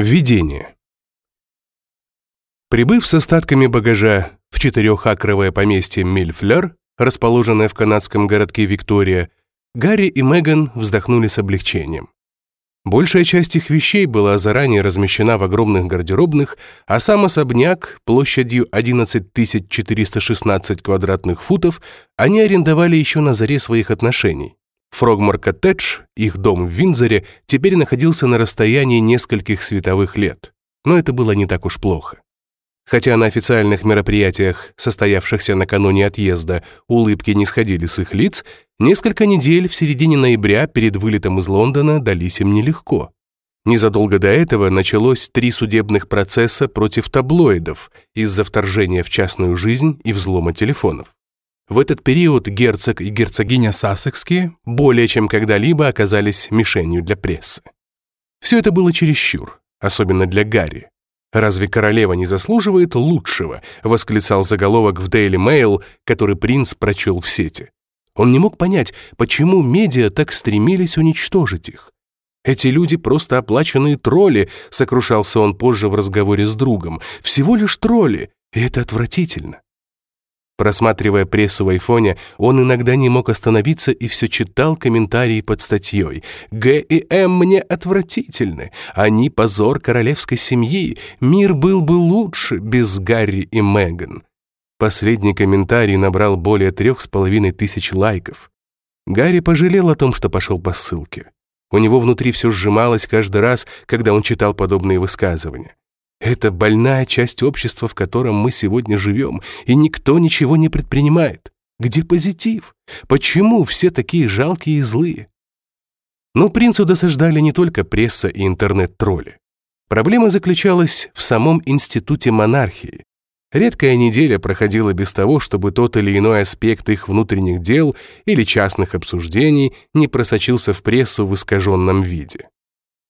Введение. Прибыв с остатками багажа в четырехакровое поместье Мильфлер, расположенное в канадском городке Виктория, Гарри и Меган вздохнули с облегчением. Большая часть их вещей была заранее размещена в огромных гардеробных, а сам особняк площадью 11 416 квадратных футов они арендовали еще на заре своих отношений. Фрогмор Коттедж, их дом в Винзоре, теперь находился на расстоянии нескольких световых лет. Но это было не так уж плохо. Хотя на официальных мероприятиях, состоявшихся накануне отъезда, улыбки не сходили с их лиц, несколько недель в середине ноября перед вылетом из Лондона дались им нелегко. Незадолго до этого началось три судебных процесса против таблоидов из-за вторжения в частную жизнь и взлома телефонов. В этот период герцог и герцогиня Сассекские более чем когда-либо оказались мишенью для прессы. Все это было чересчур, особенно для Гарри. «Разве королева не заслуживает лучшего?» — восклицал заголовок в Daily Mail, который принц прочел в сети. Он не мог понять, почему медиа так стремились уничтожить их. «Эти люди просто оплаченные тролли», — сокрушался он позже в разговоре с другом. «Всего лишь тролли, и это отвратительно». Просматривая прессу в айфоне, он иногда не мог остановиться и все читал комментарии под статьей. «Г и М мне отвратительны. Они позор королевской семьи. Мир был бы лучше без Гарри и Меган». Последний комментарий набрал более трех с половиной тысяч лайков. Гарри пожалел о том, что пошел по ссылке. У него внутри все сжималось каждый раз, когда он читал подобные высказывания. Это больная часть общества, в котором мы сегодня живем, и никто ничего не предпринимает. Где позитив? Почему все такие жалкие и злые? Но принцу досаждали не только пресса и интернет-тролли. Проблема заключалась в самом институте монархии. Редкая неделя проходила без того, чтобы тот или иной аспект их внутренних дел или частных обсуждений не просочился в прессу в искаженном виде.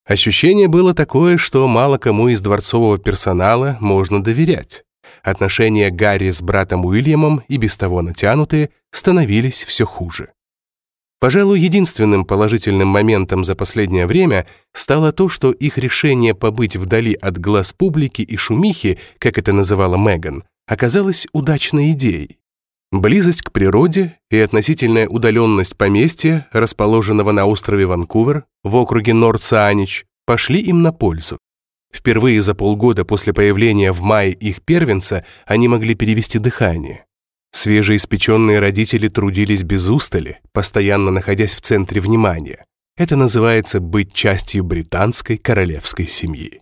Ощущение было такое, что мало кому из дворцового персонала можно доверять. Отношения Гарри с братом Уильямом, и без того натянутые, становились все хуже. Пожалуй, единственным положительным моментом за последнее время стало то, что их решение побыть вдали от глаз публики и шумихи, как это называла Меган, оказалось удачной идеей. Близость к природе и относительная удаленность поместья, расположенного на острове Ванкувер в округе Норд-Саанич, пошли им на пользу. Впервые за полгода после появления в мае их первенца они могли перевести дыхание. Свежеиспеченные родители трудились без устали, постоянно находясь в центре внимания. Это называется быть частью британской королевской семьи.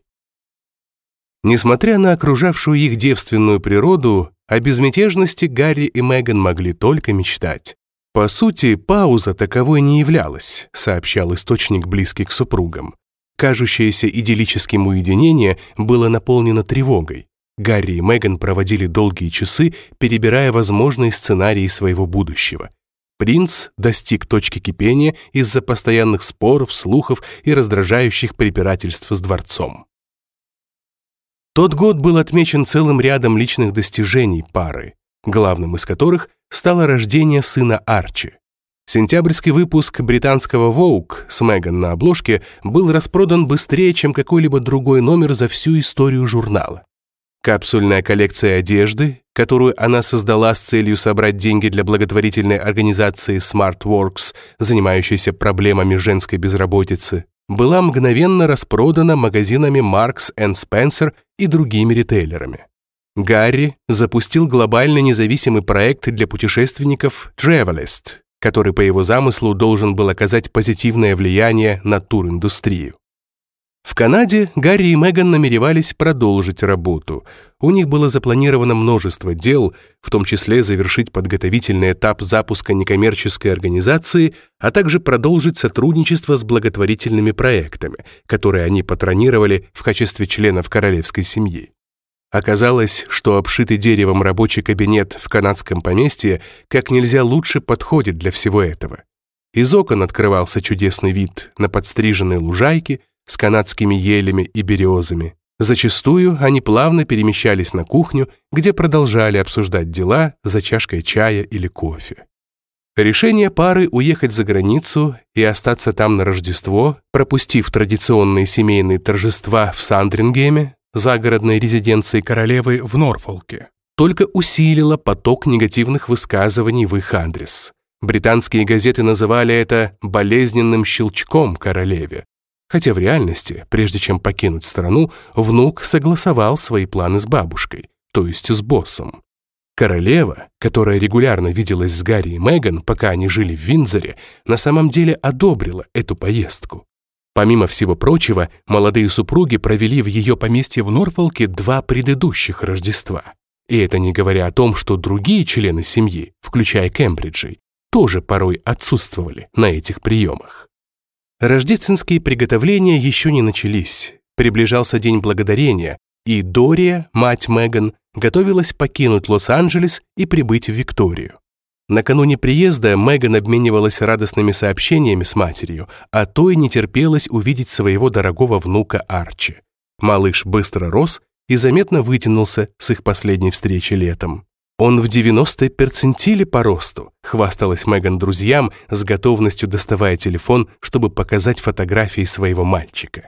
Несмотря на окружавшую их девственную природу, о безмятежности Гарри и Меган могли только мечтать. По сути, пауза таковой не являлась, сообщал источник близкий к супругам. Кажущееся идиллическим уединение было наполнено тревогой. Гарри и Меган проводили долгие часы, перебирая возможные сценарии своего будущего. Принц достиг точки кипения из-за постоянных споров, слухов и раздражающих препирательств с дворцом. Тот год был отмечен целым рядом личных достижений пары, главным из которых стало рождение сына Арчи. Сентябрьский выпуск британского Vogue с Меган на обложке был распродан быстрее, чем какой-либо другой номер за всю историю журнала. Капсульная коллекция одежды, которую она создала с целью собрать деньги для благотворительной организации SmartWorks, занимающейся проблемами женской безработицы, была мгновенно распродана магазинами Marks Spencer и другими ритейлерами. Гарри запустил глобальный независимый проект для путешественников Travelist, который по его замыслу должен был оказать позитивное влияние на туриндустрию. В Канаде Гарри и Меган намеревались продолжить работу. У них было запланировано множество дел, в том числе завершить подготовительный этап запуска некоммерческой организации, а также продолжить сотрудничество с благотворительными проектами, которые они патронировали в качестве членов королевской семьи. Оказалось, что обшитый деревом рабочий кабинет в канадском поместье как нельзя лучше подходит для всего этого. Из окон открывался чудесный вид на подстриженные лужайки, с канадскими елями и березами. Зачастую они плавно перемещались на кухню, где продолжали обсуждать дела за чашкой чая или кофе. Решение пары уехать за границу и остаться там на Рождество, пропустив традиционные семейные торжества в Сандрингеме, загородной резиденции королевы в Норфолке, только усилило поток негативных высказываний в их адрес. Британские газеты называли это «болезненным щелчком королеве», хотя в реальности, прежде чем покинуть страну, внук согласовал свои планы с бабушкой, то есть с боссом. Королева, которая регулярно виделась с Гарри и Меган, пока они жили в Виндзоре, на самом деле одобрила эту поездку. Помимо всего прочего, молодые супруги провели в ее поместье в Норфолке два предыдущих Рождества. И это не говоря о том, что другие члены семьи, включая Кембриджей, тоже порой отсутствовали на этих приемах. Рождественские приготовления еще не начались. Приближался День Благодарения, и Дория, мать Меган, готовилась покинуть Лос-Анджелес и прибыть в Викторию. Накануне приезда Меган обменивалась радостными сообщениями с матерью, а той не терпелось увидеть своего дорогого внука Арчи. Малыш быстро рос и заметно вытянулся с их последней встречи летом. «Он в 90-й перцентиле по росту», — хвасталась Меган друзьям, с готовностью доставая телефон, чтобы показать фотографии своего мальчика.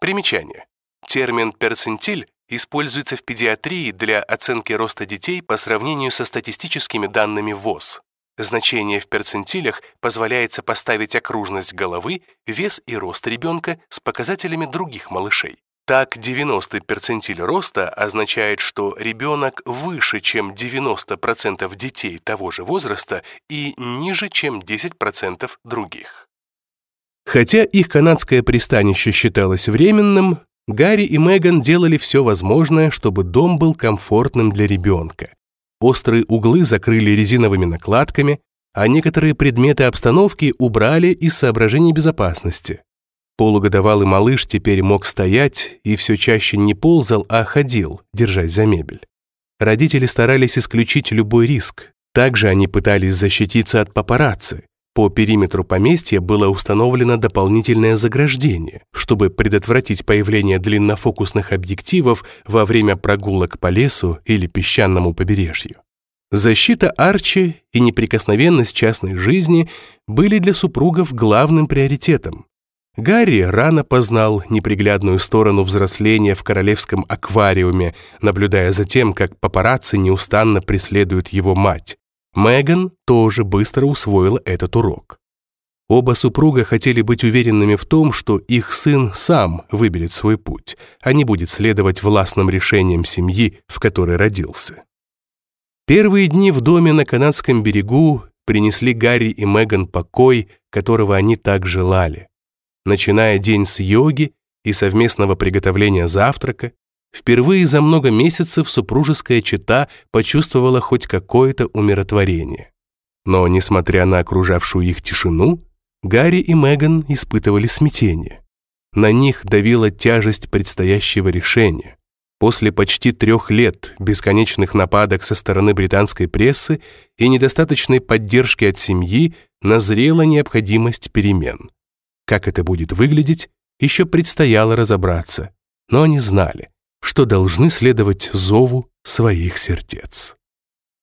Примечание. Термин «перцентиль» используется в педиатрии для оценки роста детей по сравнению со статистическими данными ВОЗ. Значение в перцентилях позволяет сопоставить окружность головы, вес и рост ребенка с показателями других малышей. Так, 90 перцентиль роста означает, что ребенок выше, чем 90% детей того же возраста и ниже, чем 10% других. Хотя их канадское пристанище считалось временным, Гарри и Меган делали все возможное, чтобы дом был комфортным для ребенка. Острые углы закрыли резиновыми накладками, а некоторые предметы обстановки убрали из соображений безопасности. Полугодовалый малыш теперь мог стоять и все чаще не ползал, а ходил, держась за мебель. Родители старались исключить любой риск. Также они пытались защититься от папарацци. По периметру поместья было установлено дополнительное заграждение, чтобы предотвратить появление длиннофокусных объективов во время прогулок по лесу или песчаному побережью. Защита Арчи и неприкосновенность частной жизни были для супругов главным приоритетом. Гарри рано познал неприглядную сторону взросления в королевском аквариуме, наблюдая за тем, как папарацци неустанно преследуют его мать. Меган тоже быстро усвоила этот урок. Оба супруга хотели быть уверенными в том, что их сын сам выберет свой путь, а не будет следовать властным решениям семьи, в которой родился. Первые дни в доме на канадском берегу принесли Гарри и Меган покой, которого они так желали. Начиная день с йоги и совместного приготовления завтрака, Впервые за много месяцев супружеская чета почувствовала хоть какое-то умиротворение. Но, несмотря на окружавшую их тишину, Гарри и Меган испытывали смятение. На них давила тяжесть предстоящего решения. После почти трех лет бесконечных нападок со стороны британской прессы и недостаточной поддержки от семьи назрела необходимость перемен. Как это будет выглядеть, еще предстояло разобраться, но они знали – что должны следовать зову своих сердец.